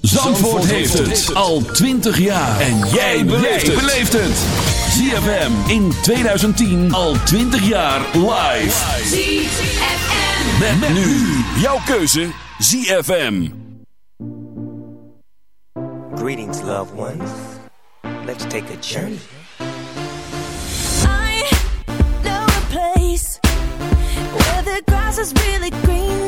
Zandvoort heeft het al 20 jaar. En jij beleeft het. ZFM in 2010 al 20 jaar live. ZFM. Met, nu jouw keuze ZFM. Greetings, loved ones. Let's take a journey. I know a place where the grass is really greener.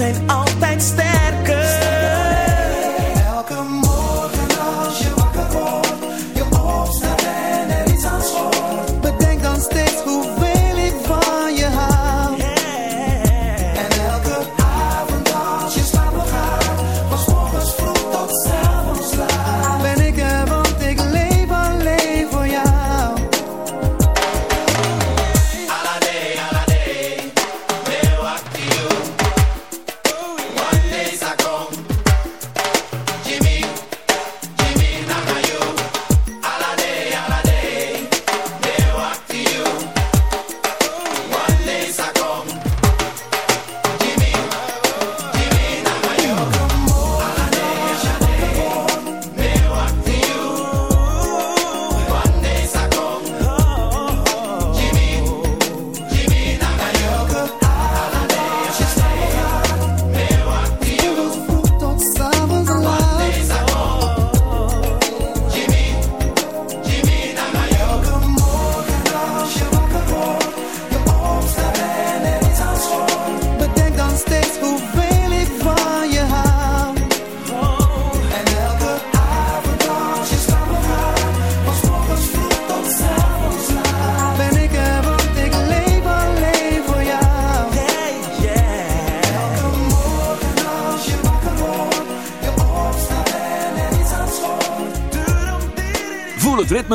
and all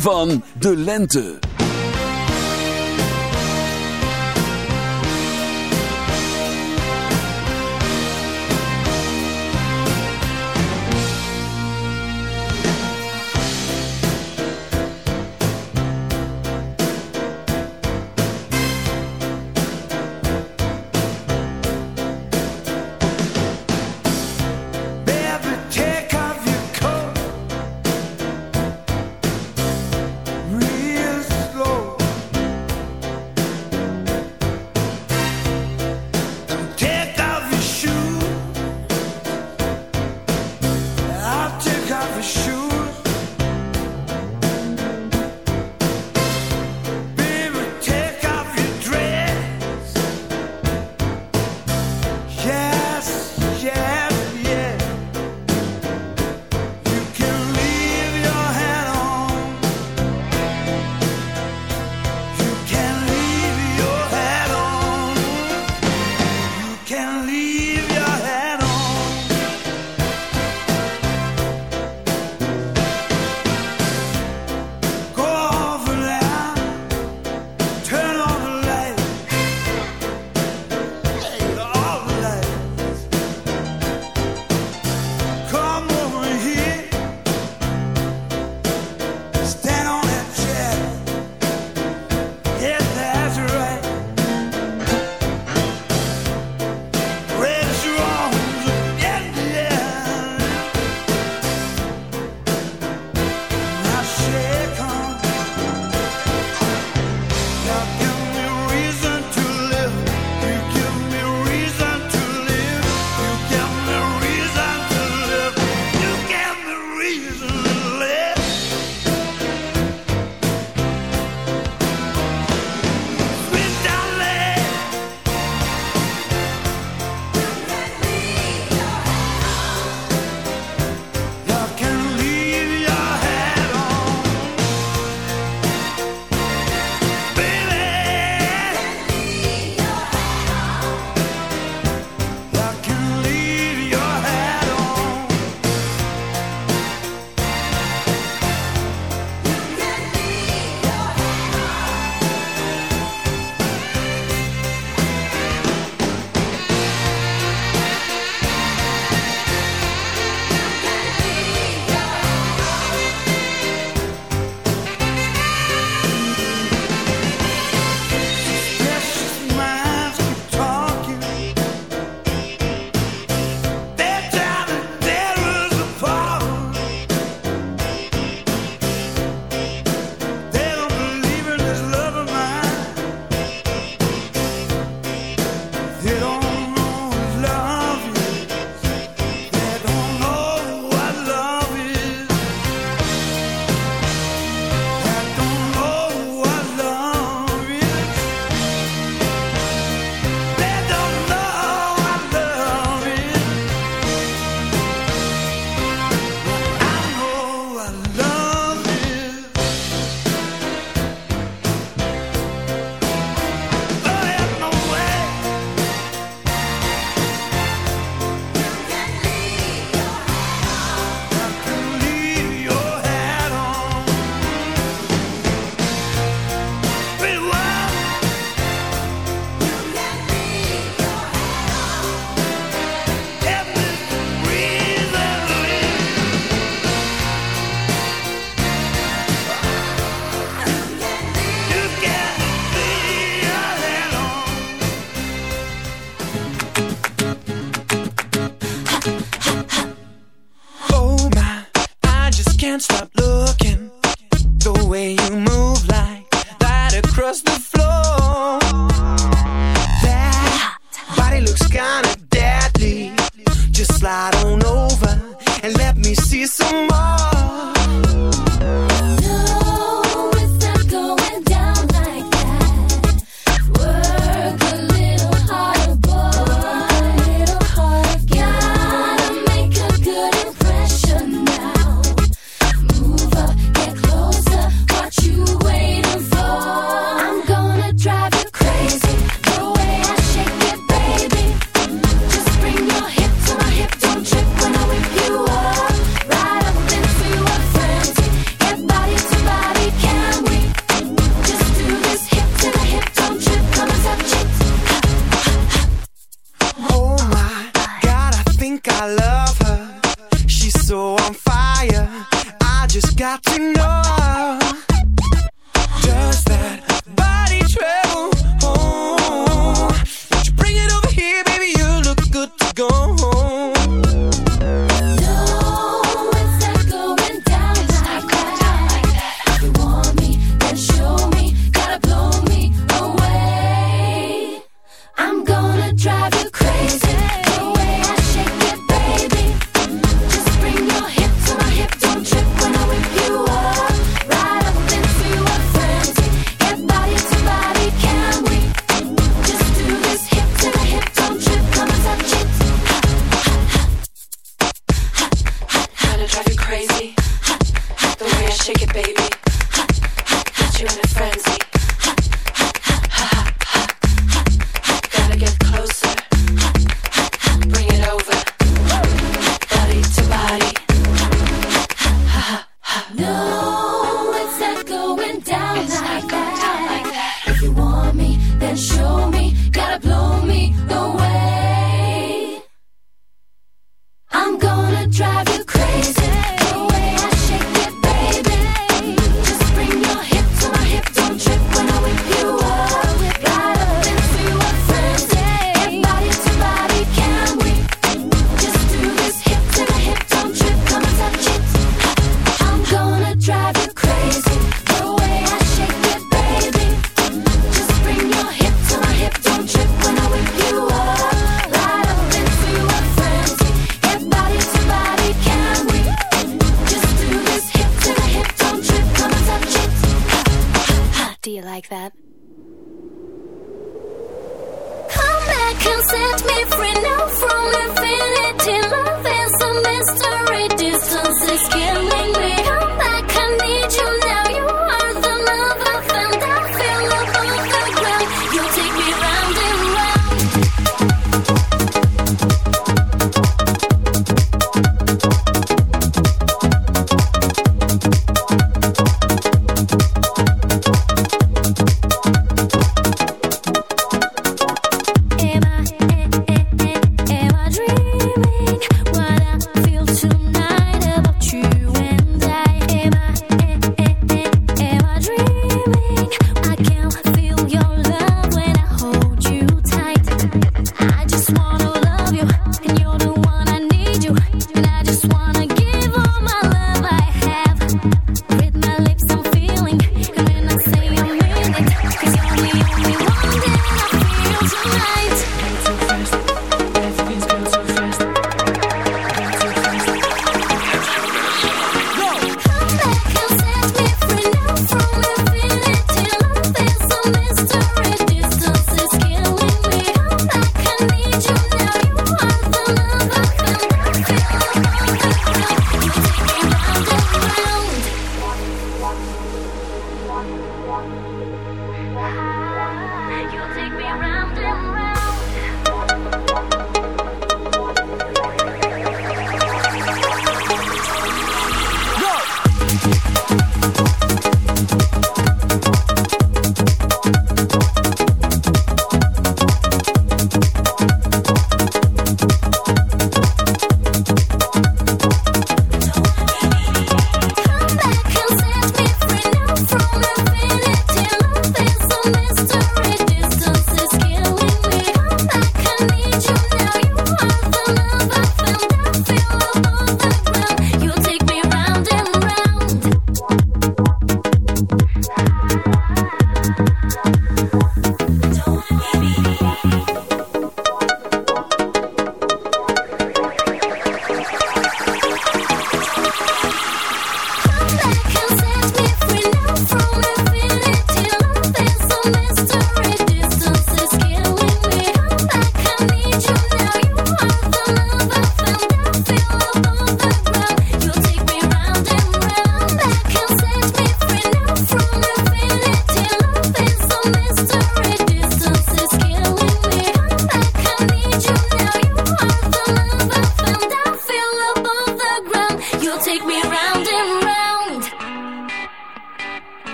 van de lente.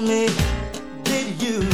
me, did you?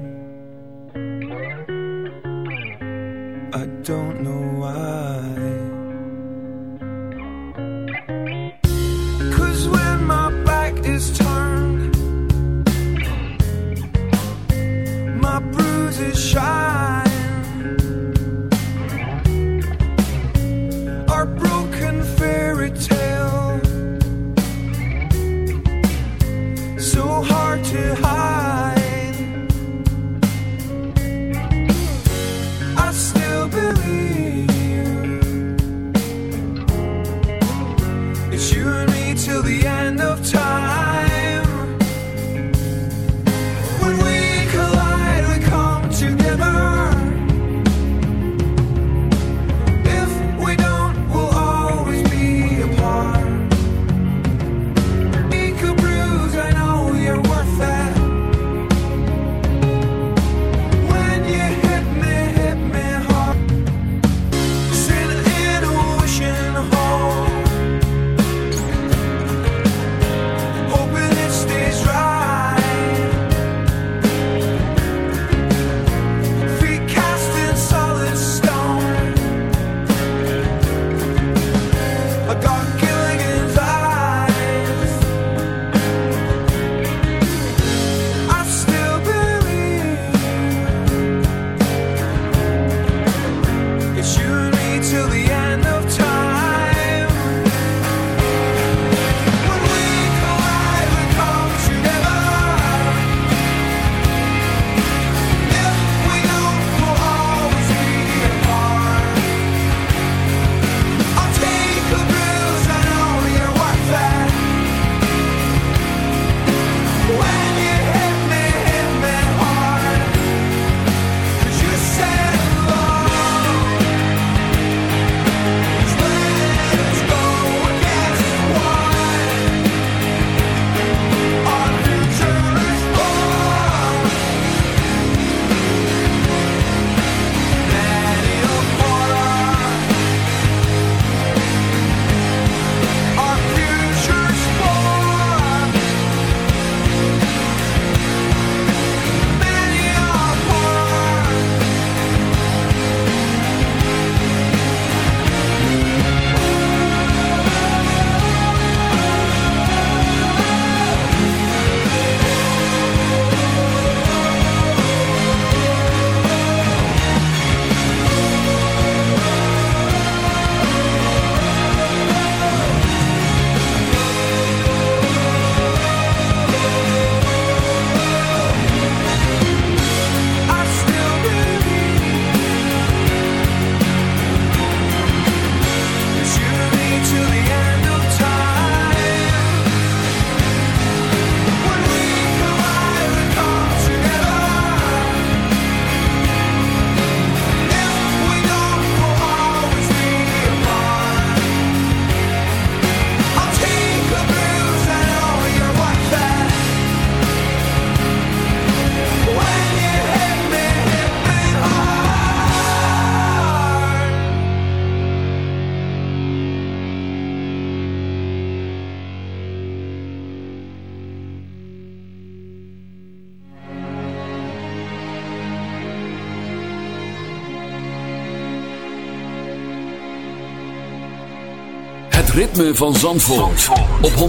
Ritme van Zandvoort, op 106.9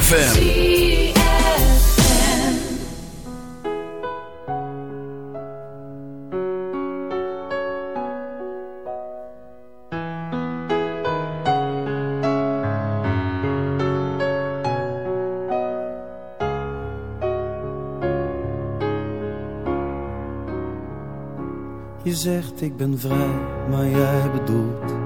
FM. Je zegt ik ben vrij, maar jij bedoelt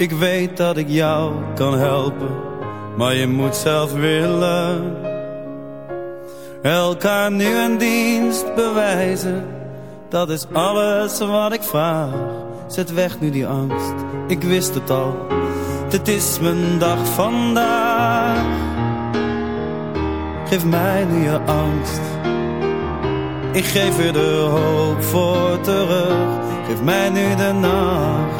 Ik weet dat ik jou kan helpen, maar je moet zelf willen. Elkaar nu een dienst bewijzen, dat is alles wat ik vraag. Zet weg nu die angst, ik wist het al, dit is mijn dag vandaag. Geef mij nu je angst, ik geef je de hoop voor terug. Geef mij nu de nacht.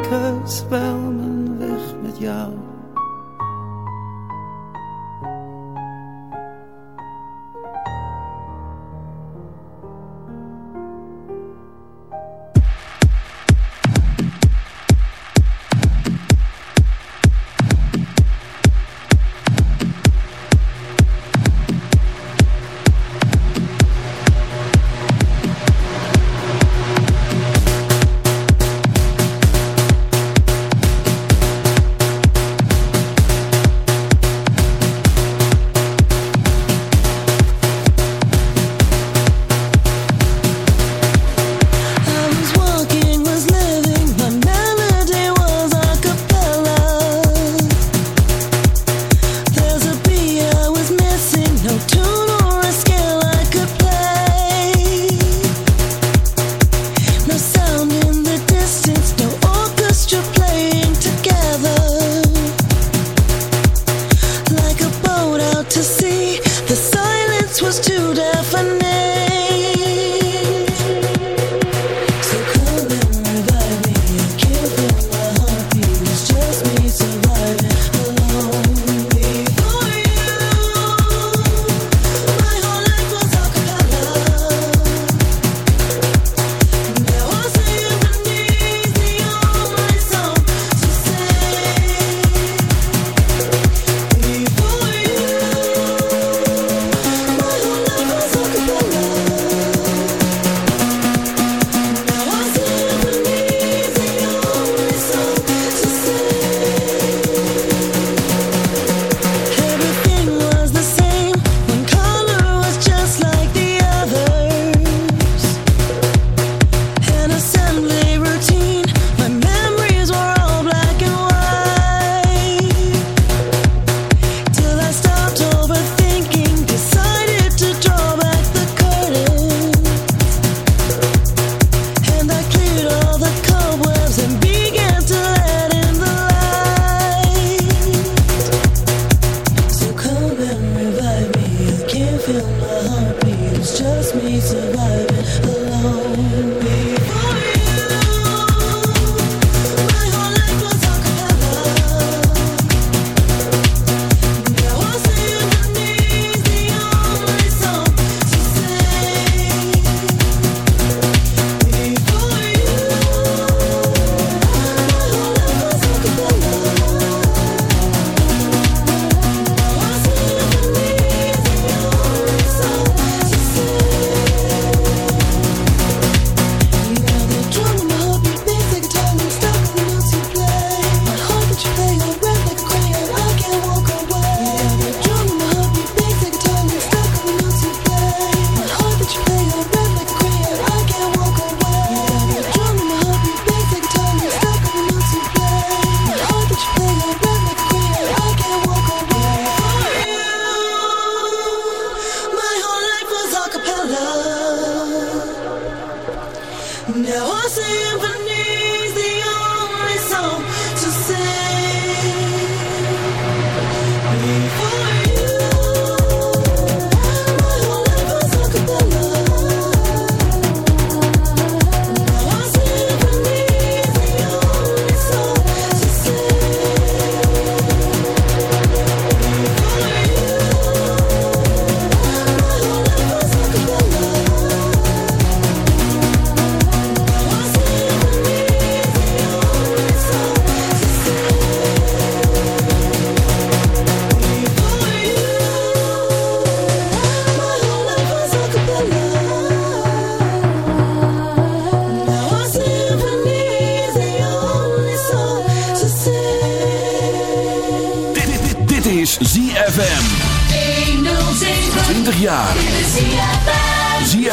gezwelmen weg met jou.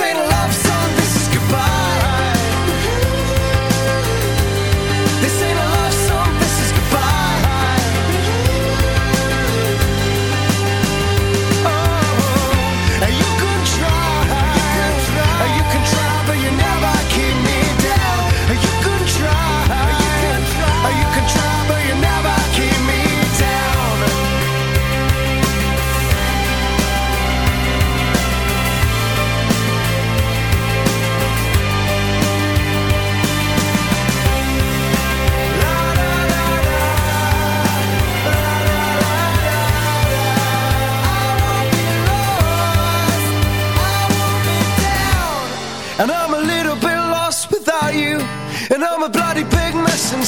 ain't love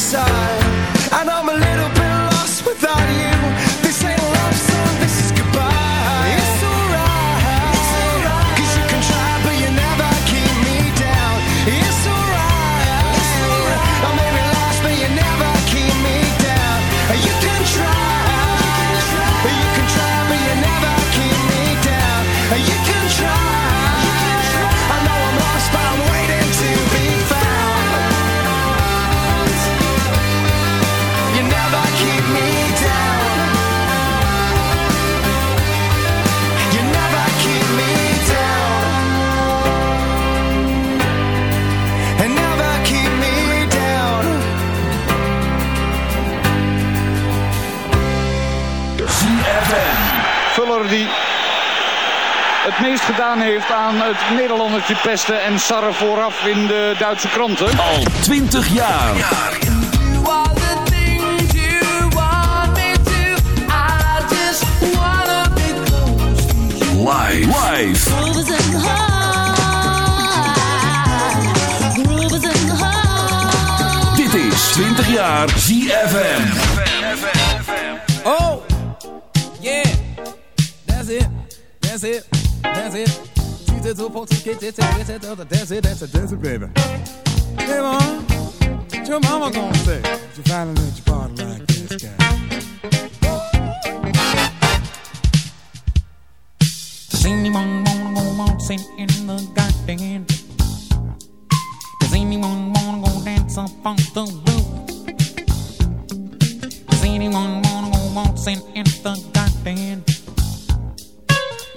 side. Het meest gedaan heeft aan het Nederlandertje pesten en sarren vooraf in de Duitse kranten. Al 20 jaar. Live. Live. Dit is 20 jaar ZFM. Oh, yeah, that's it, that's it, it to folks, get it, get it, that's it, that's it, that's it, baby. Hey, mom, what your mama gonna say? You finally let your body like this guy. Does anyone wanna go waltzing in the garden? Does anyone wanna go dance up on the roof? Does anyone wanna go waltzing in the garden?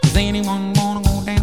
Does anyone wanna go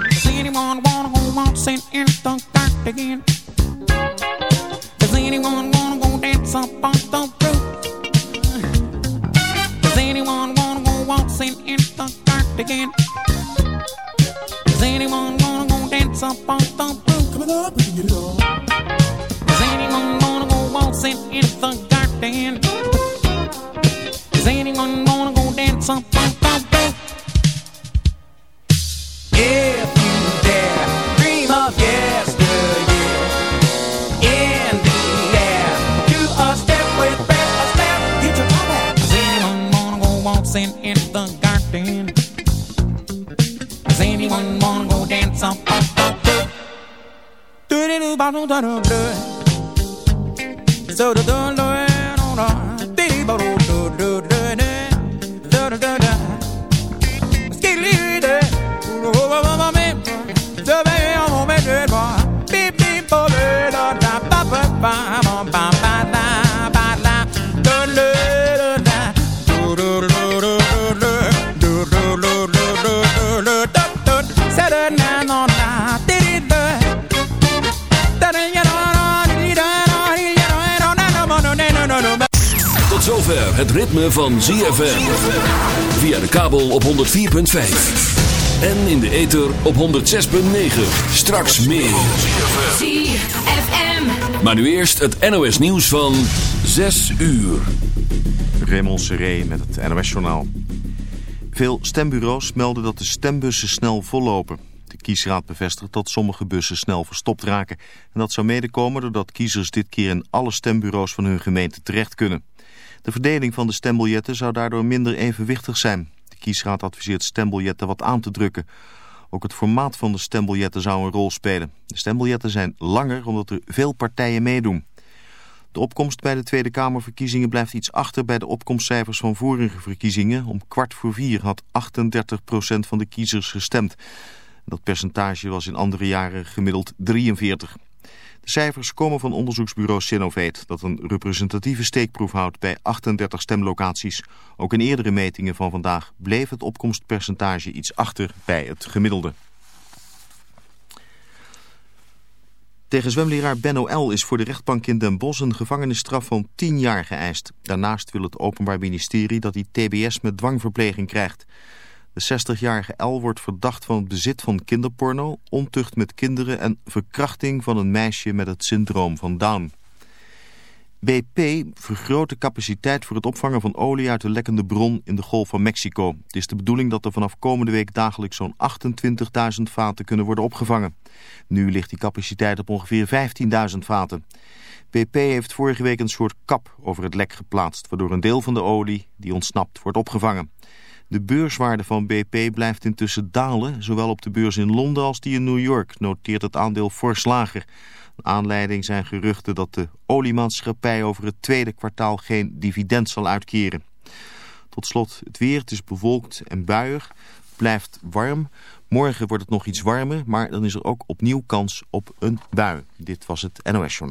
Does anyone wanna go waltzing in the garden? Does anyone wanna go dance up on the roof? Does anyone wanna go waltzing in the garden? Does anyone wanna go dance up on the roof? We can get it on. Does anyone wanna go waltzing in the garden? Does dancing in the garden. Does anyone wanna go dance up? Do do do ba do da do do. So do do do do do. Dee ba do do do do do. Do do do do. Skilly do. Oh oh oh oh me. Do me oh me do ba. Beep beep ba da da ba ba. Zover het ritme van ZFM. Via de kabel op 104.5. En in de ether op 106.9. Straks meer. ZFM. Maar nu eerst het NOS nieuws van 6 uur. Raymond Seré met het NOS-journaal. Veel stembureaus melden dat de stembussen snel vollopen. De kiesraad bevestigt dat sommige bussen snel verstopt raken. En dat zou mede komen doordat kiezers dit keer in alle stembureaus van hun gemeente terecht kunnen. De verdeling van de stembiljetten zou daardoor minder evenwichtig zijn. De kiesraad adviseert stembiljetten wat aan te drukken. Ook het formaat van de stembiljetten zou een rol spelen. De stembiljetten zijn langer omdat er veel partijen meedoen. De opkomst bij de Tweede Kamerverkiezingen blijft iets achter bij de opkomstcijfers van vorige verkiezingen. Om kwart voor vier had 38% van de kiezers gestemd. Dat percentage was in andere jaren gemiddeld 43. De cijfers komen van onderzoeksbureau Sinovate, dat een representatieve steekproef houdt bij 38 stemlocaties. Ook in eerdere metingen van vandaag bleef het opkomstpercentage iets achter bij het gemiddelde. Tegen zwemleraar Benno L. is voor de rechtbank in Den Bosch een gevangenisstraf van 10 jaar geëist. Daarnaast wil het Openbaar Ministerie dat hij tbs met dwangverpleging krijgt. De 60-jarige L wordt verdacht van het bezit van kinderporno, ontucht met kinderen en verkrachting van een meisje met het syndroom van Down. BP vergroot de capaciteit voor het opvangen van olie uit de lekkende bron in de Golf van Mexico. Het is de bedoeling dat er vanaf komende week dagelijks zo'n 28.000 vaten kunnen worden opgevangen. Nu ligt die capaciteit op ongeveer 15.000 vaten. BP heeft vorige week een soort kap over het lek geplaatst, waardoor een deel van de olie die ontsnapt wordt opgevangen. De beurswaarde van BP blijft intussen dalen. Zowel op de beurs in Londen als die in New York noteert het aandeel fors lager. Aanleiding zijn geruchten dat de oliemaatschappij over het tweede kwartaal geen dividend zal uitkeren. Tot slot het weer. Is bewolkt en buiig. Blijft warm. Morgen wordt het nog iets warmer, maar dan is er ook opnieuw kans op een bui. Dit was het NOS Journal.